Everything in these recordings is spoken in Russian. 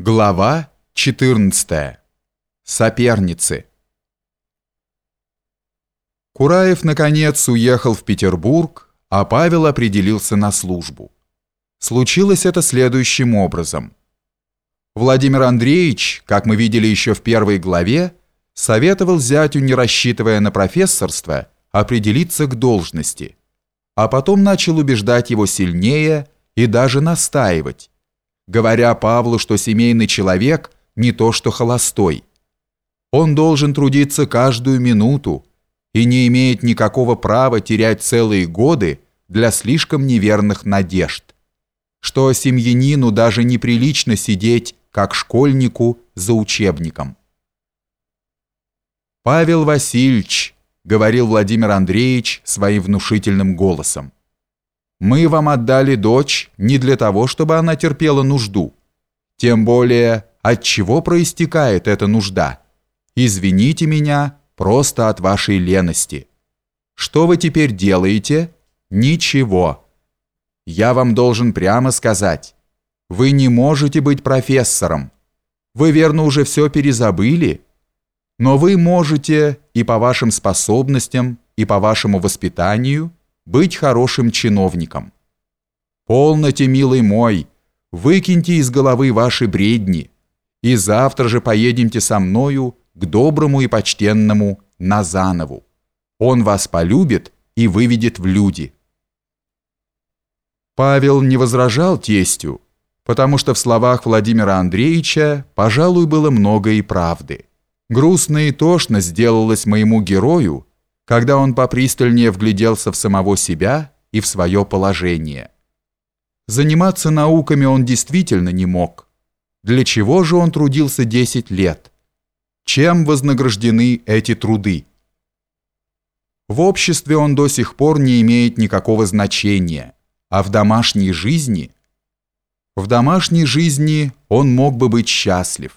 Глава 14. Соперницы. Кураев, наконец, уехал в Петербург, а Павел определился на службу. Случилось это следующим образом. Владимир Андреевич, как мы видели еще в первой главе, советовал зятю, не рассчитывая на профессорство, определиться к должности, а потом начал убеждать его сильнее и даже настаивать, говоря Павлу, что семейный человек не то что холостой. Он должен трудиться каждую минуту и не имеет никакого права терять целые годы для слишком неверных надежд, что семьянину даже неприлично сидеть, как школьнику, за учебником. «Павел Васильевич», — говорил Владимир Андреевич своим внушительным голосом, мы вам отдали дочь не для того, чтобы она терпела нужду. Тем более, от чего проистекает эта нужда? Извините меня, просто от вашей лености. Что вы теперь делаете? Ничего. Я вам должен прямо сказать. Вы не можете быть профессором. Вы, верно, уже все перезабыли? Но вы можете и по вашим способностям, и по вашему воспитанию – быть хорошим чиновником. Полноте, милый мой, выкиньте из головы ваши бредни, и завтра же поедемте со мною к доброму и почтенному Назанову. Он вас полюбит и выведет в люди. Павел не возражал тестю, потому что в словах Владимира Андреевича, пожалуй, было много и правды. Грустно и тошно сделалось моему герою, когда он попристальнее вгляделся в самого себя и в свое положение. Заниматься науками он действительно не мог. Для чего же он трудился 10 лет? Чем вознаграждены эти труды? В обществе он до сих пор не имеет никакого значения, а в домашней жизни... В домашней жизни он мог бы быть счастлив.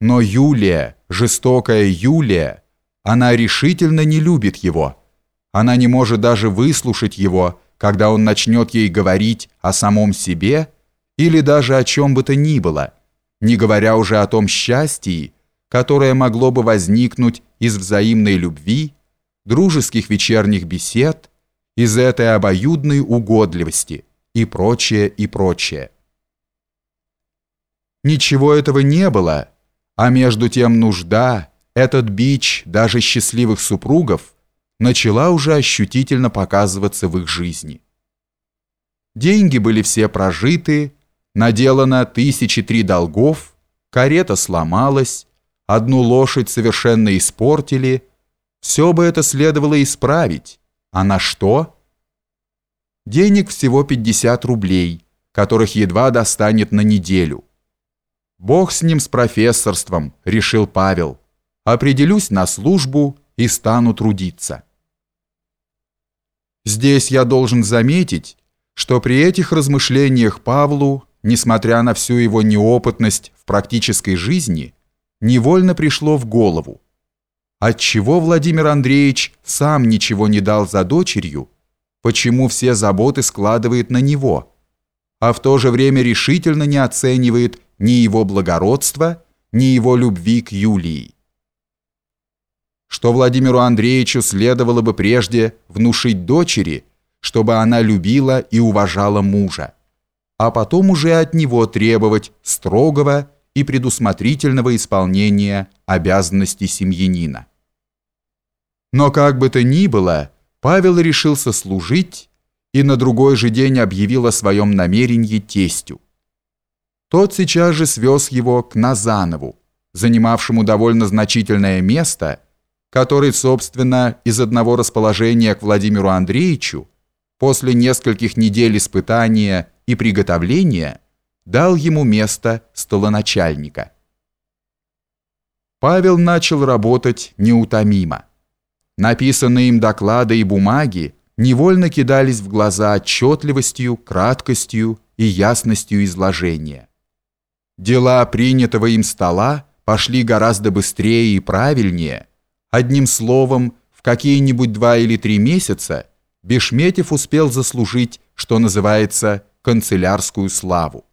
Но Юлия, жестокая Юлия, она решительно не любит его. Она не может даже выслушать его, когда он начнет ей говорить о самом себе или даже о чем бы то ни было, не говоря уже о том счастье, которое могло бы возникнуть из взаимной любви, дружеских вечерних бесед, из этой обоюдной угодливости и прочее, и прочее. Ничего этого не было, а между тем нужда – этот бич даже счастливых супругов начала уже ощутительно показываться в их жизни. Деньги были все прожиты, наделано тысячи три долгов, карета сломалась, одну лошадь совершенно испортили, все бы это следовало исправить, а на что? Денег всего 50 рублей, которых едва достанет на неделю. Бог с ним с профессорством, решил Павел определюсь на службу и стану трудиться. Здесь я должен заметить, что при этих размышлениях Павлу, несмотря на всю его неопытность в практической жизни, невольно пришло в голову, отчего Владимир Андреевич сам ничего не дал за дочерью, почему все заботы складывает на него, а в то же время решительно не оценивает ни его благородства, ни его любви к Юлии что Владимиру Андреевичу следовало бы прежде внушить дочери, чтобы она любила и уважала мужа, а потом уже от него требовать строгого и предусмотрительного исполнения обязанностей семьянина. Но как бы то ни было, Павел решился служить и на другой же день объявил о своем намерении тестю. Тот сейчас же свез его к Назанову, занимавшему довольно значительное место – который, собственно, из одного расположения к Владимиру Андреевичу после нескольких недель испытания и приготовления дал ему место столоначальника. Павел начал работать неутомимо. Написанные им доклады и бумаги невольно кидались в глаза отчетливостью, краткостью и ясностью изложения. Дела принятого им стола пошли гораздо быстрее и правильнее – Одним словом, в какие-нибудь два или три месяца Бешметьев успел заслужить, что называется, канцелярскую славу.